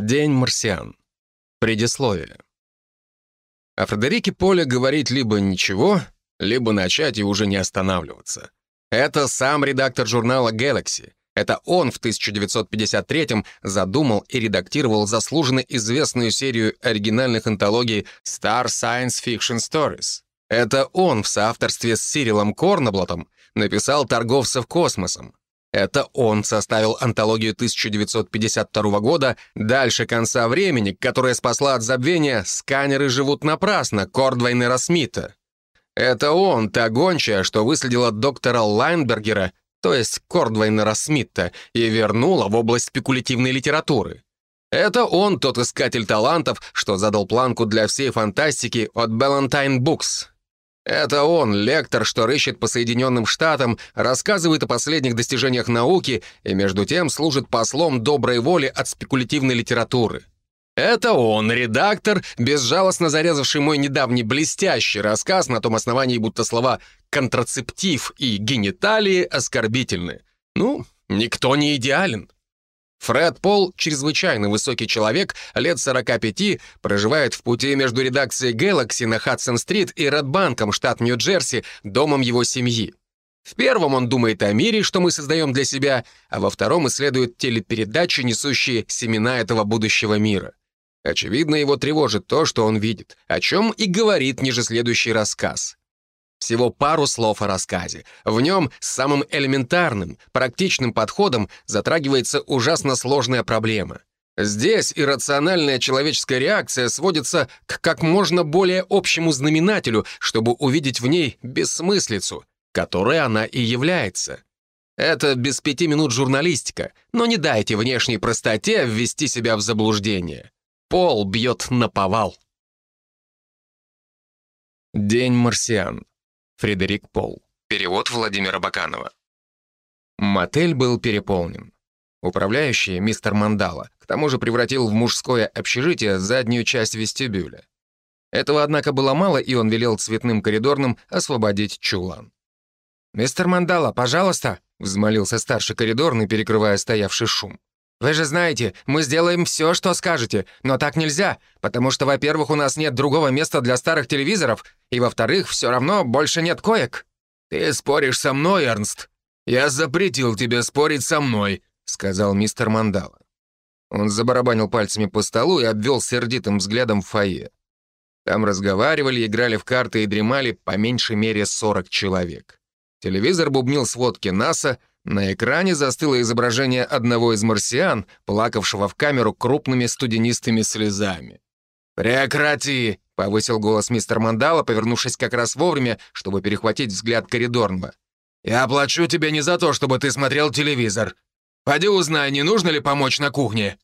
День марсиан. Предисловие. О Фредерике Поле говорить либо ничего, либо начать и уже не останавливаться. Это сам редактор журнала Galaxy. Это он в 1953-м задумал и редактировал заслуженно известную серию оригинальных антологий Star Science Fiction Stories. Это он в соавторстве с Сирилом Корнаблотом написал «Торговцев космосом», это он составил антологию 1952 года «Дальше конца времени», которая спасла от забвения «Сканеры живут напрасно» Кордвейнера Смита. Это он, та гончая, что выследила доктора Лайнбергера, то есть Кордвейнера Смита, и вернула в область спекулятивной литературы. Это он, тот искатель талантов, что задал планку для всей фантастики от Ballantine Books. Это он, лектор, что рыщет по Соединенным Штатам, рассказывает о последних достижениях науки и между тем служит послом доброй воли от спекулятивной литературы. Это он, редактор, безжалостно зарезавший мой недавний блестящий рассказ на том основании, будто слова «контрацептив» и «гениталии» оскорбительны. Ну, никто не идеален. Фред Пол, чрезвычайно высокий человек, лет 45, проживает в пути между редакцией Galaxy на Хадсон-стрит и Редбанком, штат Нью-Джерси, домом его семьи. В первом он думает о мире, что мы создаем для себя, а во втором исследует телепередачи, несущие семена этого будущего мира. Очевидно, его тревожит то, что он видит, о чем и говорит ниже следующий рассказ. Всего пару слов о рассказе. В нем самым элементарным, практичным подходом затрагивается ужасно сложная проблема. Здесь иррациональная человеческая реакция сводится к как можно более общему знаменателю, чтобы увидеть в ней бессмыслицу, которой она и является. Это без пяти минут журналистика, но не дайте внешней простоте ввести себя в заблуждение. Пол бьет на повал. День марсиан. Фредерик Пол. Перевод Владимира Баканова. Мотель был переполнен. Управляющий, мистер Мандала, к тому же превратил в мужское общежитие заднюю часть вестибюля. Этого, однако, было мало, и он велел цветным коридорным освободить чулан. «Мистер Мандала, пожалуйста», — взмолился старший коридорный, перекрывая стоявший шум. «Вы же знаете, мы сделаем все, что скажете, но так нельзя, потому что, во-первых, у нас нет другого места для старых телевизоров, и, во-вторых, все равно больше нет коек». «Ты споришь со мной, Эрнст? Я запретил тебе спорить со мной», — сказал мистер Мандала. Он забарабанил пальцами по столу и обвел сердитым взглядом фойе. Там разговаривали, играли в карты и дремали по меньшей мере 40 человек. Телевизор бубнил сводки НАСА — на экране застыло изображение одного из марсиан, плакавшего в камеру крупными студенистыми слезами. «Прекрати!» — повысил голос мистер Мандала, повернувшись как раз вовремя, чтобы перехватить взгляд коридорного. «Я оплачу тебе не за то, чтобы ты смотрел телевизор. Пойди узнай, не нужно ли помочь на кухне».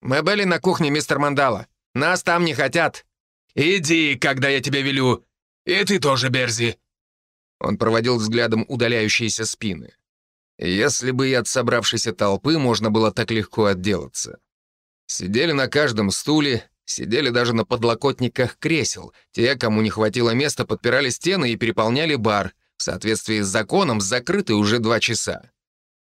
«Мы были на кухне, мистер Мандала. Нас там не хотят». «Иди, когда я тебе велю. И ты тоже, Берзи». Он проводил взглядом удаляющиеся спины. Если бы и от собравшейся толпы можно было так легко отделаться. Сидели на каждом стуле, сидели даже на подлокотниках кресел. Те, кому не хватило места, подпирали стены и переполняли бар, в соответствии с законом, закрытый уже два часа.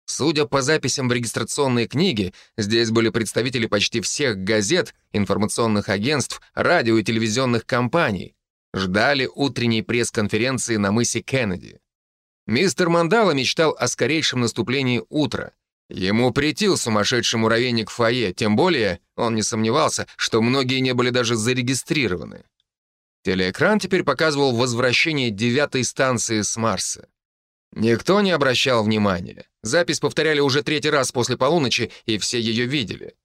Судя по записям в регистрационной книге, здесь были представители почти всех газет, информационных агентств, радио и телевизионных компаний. Ждали утренней пресс-конференции на мысе Кеннеди. Мистер Мандала мечтал о скорейшем наступлении утра. Ему претил сумасшедший муравейник в фойе, тем более он не сомневался, что многие не были даже зарегистрированы. Телеэкран теперь показывал возвращение девятой станции с Марса. Никто не обращал внимания. Запись повторяли уже третий раз после полуночи, и все ее видели.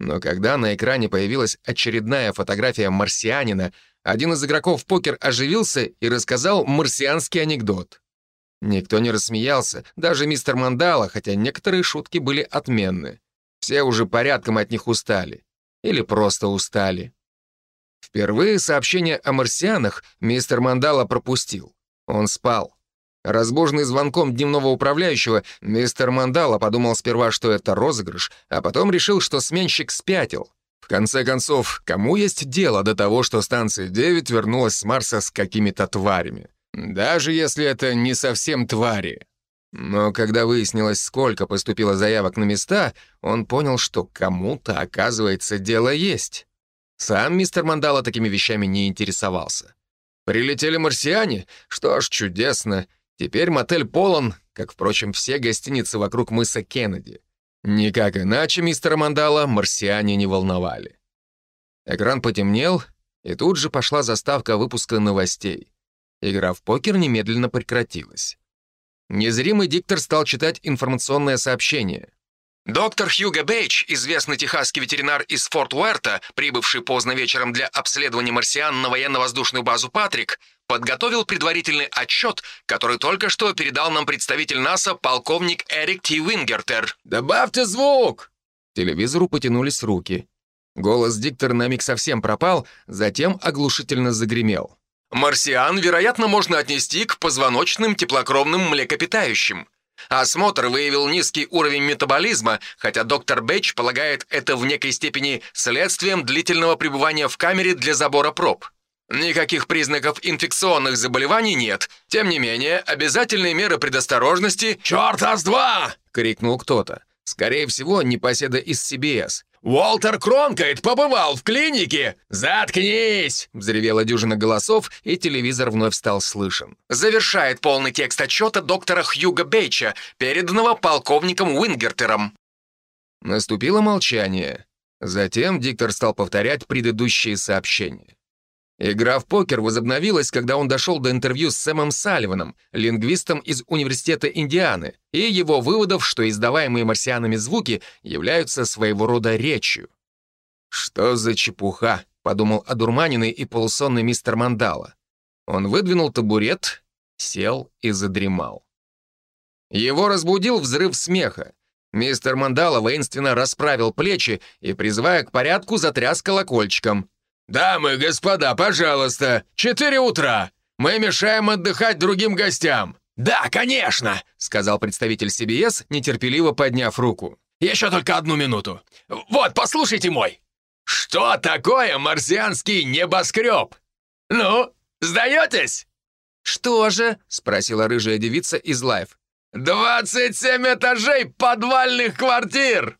Но когда на экране появилась очередная фотография марсианина, один из игроков в покер оживился и рассказал марсианский анекдот. Никто не рассмеялся, даже мистер Мандала, хотя некоторые шутки были отменны. Все уже порядком от них устали. Или просто устали. Впервые сообщение о марсианах мистер Мандала пропустил. Он спал. Разбуженный звонком дневного управляющего, мистер Мандала подумал сперва, что это розыгрыш, а потом решил, что сменщик спятил. В конце концов, кому есть дело до того, что станция 9 вернулась с Марса с какими-то тварями? Даже если это не совсем твари. Но когда выяснилось, сколько поступило заявок на места, он понял, что кому-то, оказывается, дело есть. Сам мистер Мандала такими вещами не интересовался. Прилетели марсиане? Что ж, чудесно. Теперь мотель полон, как, впрочем, все гостиницы вокруг мыса Кеннеди. Никак иначе мистера Мандала марсиане не волновали. Экран потемнел, и тут же пошла заставка выпуска новостей. Игра в покер немедленно прекратилась. Незримый диктор стал читать информационное сообщение. Доктор Хьюго Бейч, известный техасский ветеринар из Форт Уэрта, прибывший поздно вечером для обследования марсиан на военно-воздушную базу «Патрик», подготовил предварительный отчет, который только что передал нам представитель НАСА полковник Эрик Ти Вингертер. «Добавьте звук!» телевизору потянулись руки. Голос диктора на миг совсем пропал, затем оглушительно загремел. «Марсиан, вероятно, можно отнести к позвоночным теплокровным млекопитающим. Осмотр выявил низкий уровень метаболизма, хотя доктор Бэч полагает это в некой степени следствием длительного пребывания в камере для забора проб. Никаких признаков инфекционных заболеваний нет. Тем не менее, обязательные меры предосторожности... «Черта с два!» — крикнул кто-то. Скорее всего, непоседа из CBS. «Уолтер Кронкайт побывал в клинике! Заткнись!» — взревела дюжина голосов, и телевизор вновь стал слышен. Завершает полный текст отчета доктора Хьюга Бейча, переданного полковником Уингертером. Наступило молчание. Затем диктор стал повторять предыдущие сообщения. Игра в покер возобновилась, когда он дошел до интервью с Сэмом Салливаном, лингвистом из Университета Индианы, и его выводов, что издаваемые марсианами звуки являются своего рода речью. «Что за чепуха?» — подумал одурманенный и полусонный мистер Мандала. Он выдвинул табурет, сел и задремал. Его разбудил взрыв смеха. Мистер Мандала воинственно расправил плечи и, призывая к порядку, затряс колокольчиком. «Дамы господа, пожалуйста, четыре утра. Мы мешаем отдыхать другим гостям». «Да, конечно», — сказал представитель CBS, нетерпеливо подняв руку. «Еще только одну минуту. Вот, послушайте мой. Что такое марсианский небоскреб? Ну, сдаетесь?» «Что же?» — спросила рыжая девица из Лайф. «Двадцать семь этажей подвальных квартир!»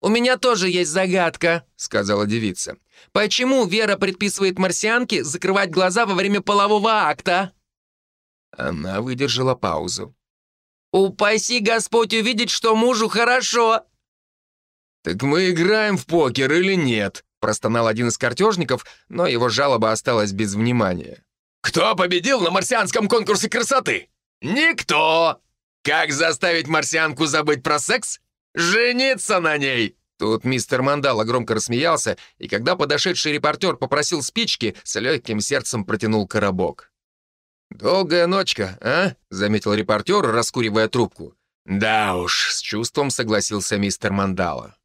«У меня тоже есть загадка», — сказала девица. «Почему Вера предписывает марсианке закрывать глаза во время полового акта?» Она выдержала паузу. «Упаси Господь увидеть, что мужу хорошо!» «Так мы играем в покер или нет?» простонал один из картежников, но его жалоба осталась без внимания. «Кто победил на марсианском конкурсе красоты? Никто! Как заставить марсианку забыть про секс? «Жениться на ней!» Тут мистер Мандала громко рассмеялся, и когда подошедший репортер попросил спички, с легким сердцем протянул коробок. «Долгая ночка, а?» — заметил репортер, раскуривая трубку. «Да уж», — с чувством согласился мистер Мандала.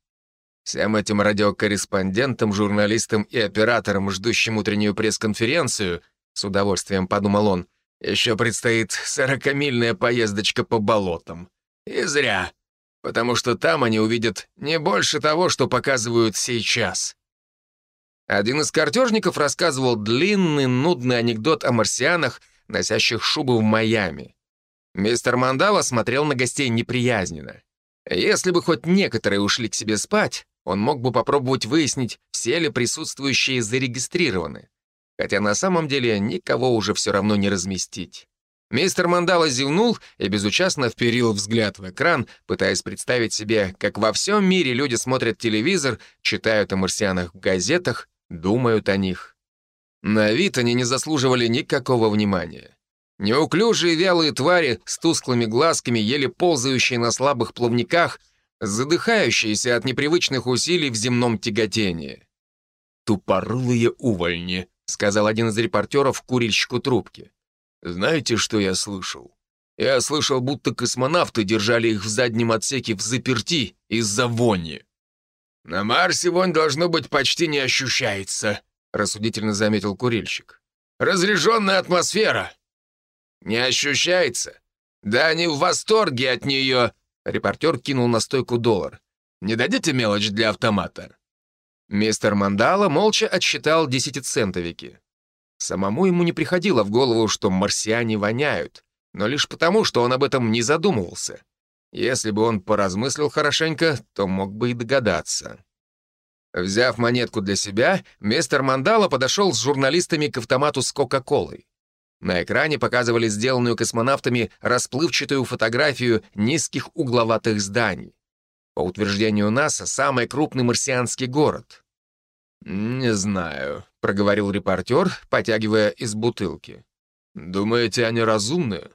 Всем этим радиокорреспондентам, журналистам и операторам, ждущим утреннюю пресс-конференцию, с удовольствием подумал он, еще предстоит сорокамильная поездочка по болотам. И зря потому что там они увидят не больше того, что показывают сейчас. Один из картежников рассказывал длинный, нудный анекдот о марсианах, носящих шубы в Майами. Мистер Мандала смотрел на гостей неприязненно. Если бы хоть некоторые ушли к себе спать, он мог бы попробовать выяснить, все ли присутствующие зарегистрированы. Хотя на самом деле никого уже все равно не разместить. Мистер Мандала зевнул и безучастно вперил взгляд в экран, пытаясь представить себе, как во всем мире люди смотрят телевизор, читают о марсианах в газетах, думают о них. На вид они не заслуживали никакого внимания. Неуклюжие вялые твари с тусклыми глазками, еле ползающие на слабых плавниках, задыхающиеся от непривычных усилий в земном тяготении. «Тупорылые увольни», — сказал один из репортеров курильщику трубки. Знаете, что я слышал? Я слышал, будто космонавты держали их в заднем отсеке в заперти из-за вони. «На Марсе вонь, должно быть, почти не ощущается», — рассудительно заметил курильщик. «Разряженная атмосфера». «Не ощущается? Да они в восторге от нее», — репортер кинул на стойку доллар. «Не дадите мелочь для автомата?» Мистер Мандала молча отсчитал десятицентовики. Самому ему не приходило в голову, что марсиане воняют. но лишь потому, что он об этом не задумывался. Если бы он поразмыслил хорошенько, то мог бы и догадаться. Взяв монетку для себя, мистер Мандала подошел с журналистами к автомату с Кока-Колой. На экране показывали сделанную космонавтами расплывчатую фотографию низких угловатых зданий. По утверждению НАСА, самый крупный марсианский город. «Не знаю», — проговорил репортер, потягивая из бутылки. «Думаете, они разумные?»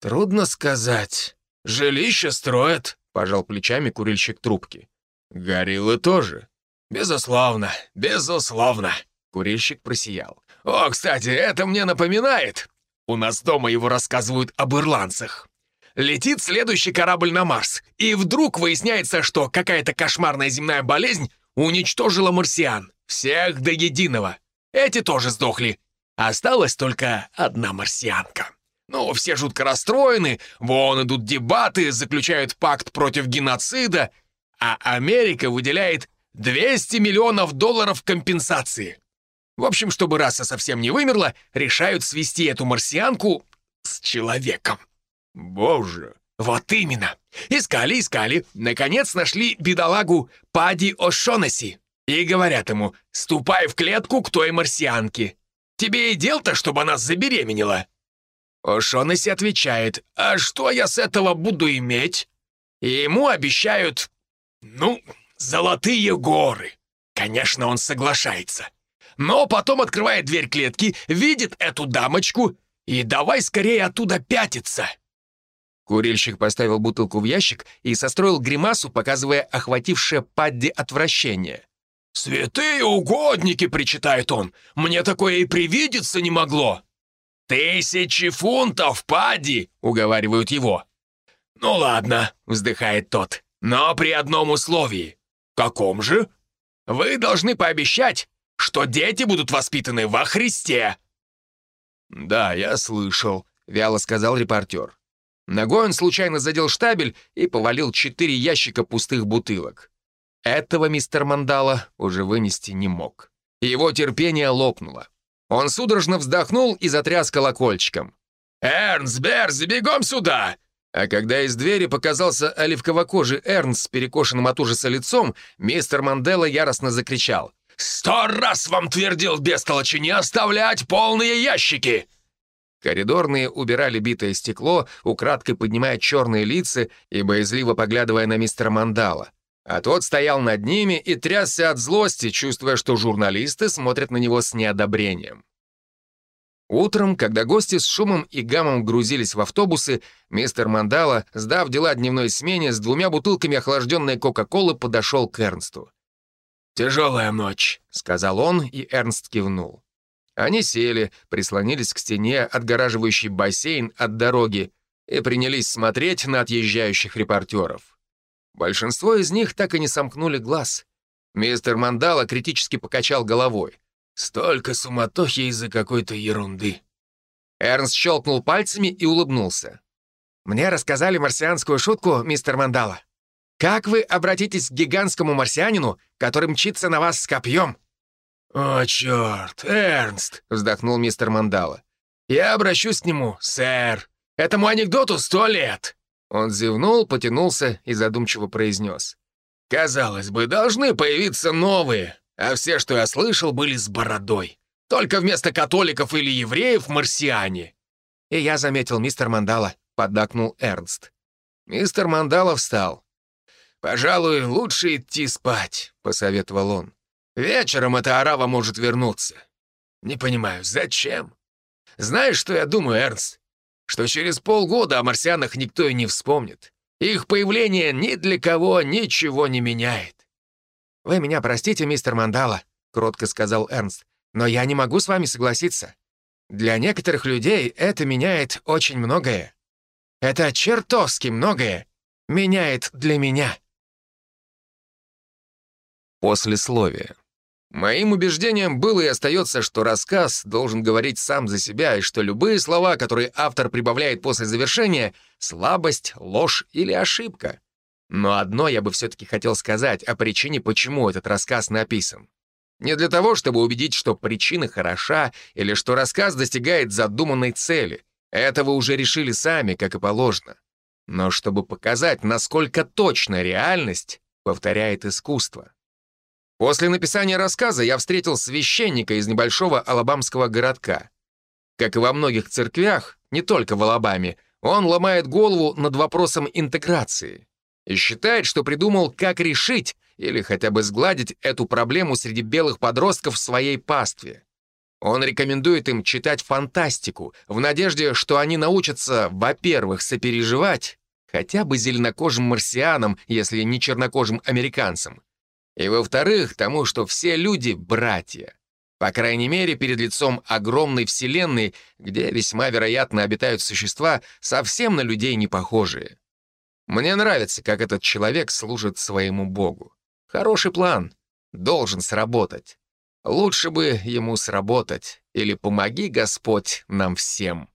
«Трудно сказать. Жилище строят», — пожал плечами курильщик трубки. «Гориллы тоже». «Безусловно, безусловно», — курильщик просиял. «О, кстати, это мне напоминает. У нас дома его рассказывают об ирландцах. Летит следующий корабль на Марс, и вдруг выясняется, что какая-то кошмарная земная болезнь уничтожила марсиан. Всех до единого. Эти тоже сдохли. Осталась только одна марсианка. Ну, все жутко расстроены, вон идут дебаты, заключают пакт против геноцида, а Америка выделяет 200 миллионов долларов компенсации. В общем, чтобы раса совсем не вымерла, решают свести эту марсианку с человеком. Боже! Вот именно. Искали, искали. Наконец нашли бедолагу Пади О'Шонесси. И говорят ему, ступай в клетку к той марсианке. Тебе и дел-то, чтобы она забеременела. О'Шонесси отвечает, а что я с этого буду иметь? И ему обещают, ну, золотые горы. Конечно, он соглашается. Но потом открывает дверь клетки, видит эту дамочку и давай скорее оттуда пятиться. Курильщик поставил бутылку в ящик и состроил гримасу, показывая охватившее Падди отвращение. «Святые угодники!» — причитает он. «Мне такое и привидеться не могло!» «Тысячи фунтов, Падди!» — уговаривают его. «Ну ладно», — вздыхает тот, — «но при одном условии». «Каком же?» «Вы должны пообещать, что дети будут воспитаны во Христе». «Да, я слышал», — вяло сказал репортер. Ногой он случайно задел штабель и повалил четыре ящика пустых бутылок. Этого мистер Мандала уже вынести не мог. Его терпение лопнуло. Он судорожно вздохнул и затряс колокольчиком. «Эрнст, Берз, бегом сюда!» А когда из двери показался оливково-кожий Эрнст с перекошенным от ужаса лицом, мистер Мандела яростно закричал. «Сто раз вам твердил, бестолочи, не оставлять полные ящики!» Коридорные убирали битое стекло, украдкой поднимая черные лица и боязливо поглядывая на мистера Мандала. А тот стоял над ними и трясся от злости, чувствуя, что журналисты смотрят на него с неодобрением. Утром, когда гости с шумом и гамом грузились в автобусы, мистер Мандала, сдав дела дневной смене, с двумя бутылками охлажденной Кока-Колы подошел к Эрнсту. «Тяжелая ночь», — сказал он, и Эрнст кивнул. Они сели, прислонились к стене, отгораживающей бассейн от дороги, и принялись смотреть на отъезжающих репортеров. Большинство из них так и не сомкнули глаз. Мистер Мандала критически покачал головой. «Столько суматохи из-за какой-то ерунды». Эрнст щелкнул пальцами и улыбнулся. «Мне рассказали марсианскую шутку, мистер Мандала. Как вы обратитесь к гигантскому марсианину, который мчится на вас с копьем?» «О, черт, Эрнст!» — вздохнул мистер Мандала. «Я обращусь к нему, сэр. Этому анекдоту сто лет!» Он зевнул, потянулся и задумчиво произнес. «Казалось бы, должны появиться новые, а все, что я слышал, были с бородой. Только вместо католиков или евреев — марсиане». «И я заметил, мистер Мандала», — поддакнул Эрнст. Мистер Мандала встал. «Пожалуй, лучше идти спать», — посоветовал он. «Вечером эта арава может вернуться. Не понимаю, зачем? Знаешь, что я думаю, Эрнст? Что через полгода о марсианах никто и не вспомнит. Их появление ни для кого ничего не меняет». «Вы меня простите, мистер Мандала», — кротко сказал Эрнст, «но я не могу с вами согласиться. Для некоторых людей это меняет очень многое. Это чертовски многое меняет для меня». Послесловие. Моим убеждением было и остается, что рассказ должен говорить сам за себя, и что любые слова, которые автор прибавляет после завершения — слабость, ложь или ошибка. Но одно я бы все-таки хотел сказать о причине, почему этот рассказ написан. Не для того, чтобы убедить, что причина хороша или что рассказ достигает задуманной цели. Это вы уже решили сами, как и положено. Но чтобы показать, насколько точно реальность повторяет искусство. После написания рассказа я встретил священника из небольшого алабамского городка. Как и во многих церквях, не только в Алабаме, он ломает голову над вопросом интеграции и считает, что придумал, как решить или хотя бы сгладить эту проблему среди белых подростков в своей пастве. Он рекомендует им читать фантастику в надежде, что они научатся, во-первых, сопереживать, хотя бы зеленокожим марсианам, если не чернокожим американцам, и, во-вторых, тому, что все люди — братья. По крайней мере, перед лицом огромной вселенной, где весьма вероятно обитают существа, совсем на людей не похожие. Мне нравится, как этот человек служит своему богу. Хороший план. Должен сработать. Лучше бы ему сработать. Или помоги, Господь, нам всем.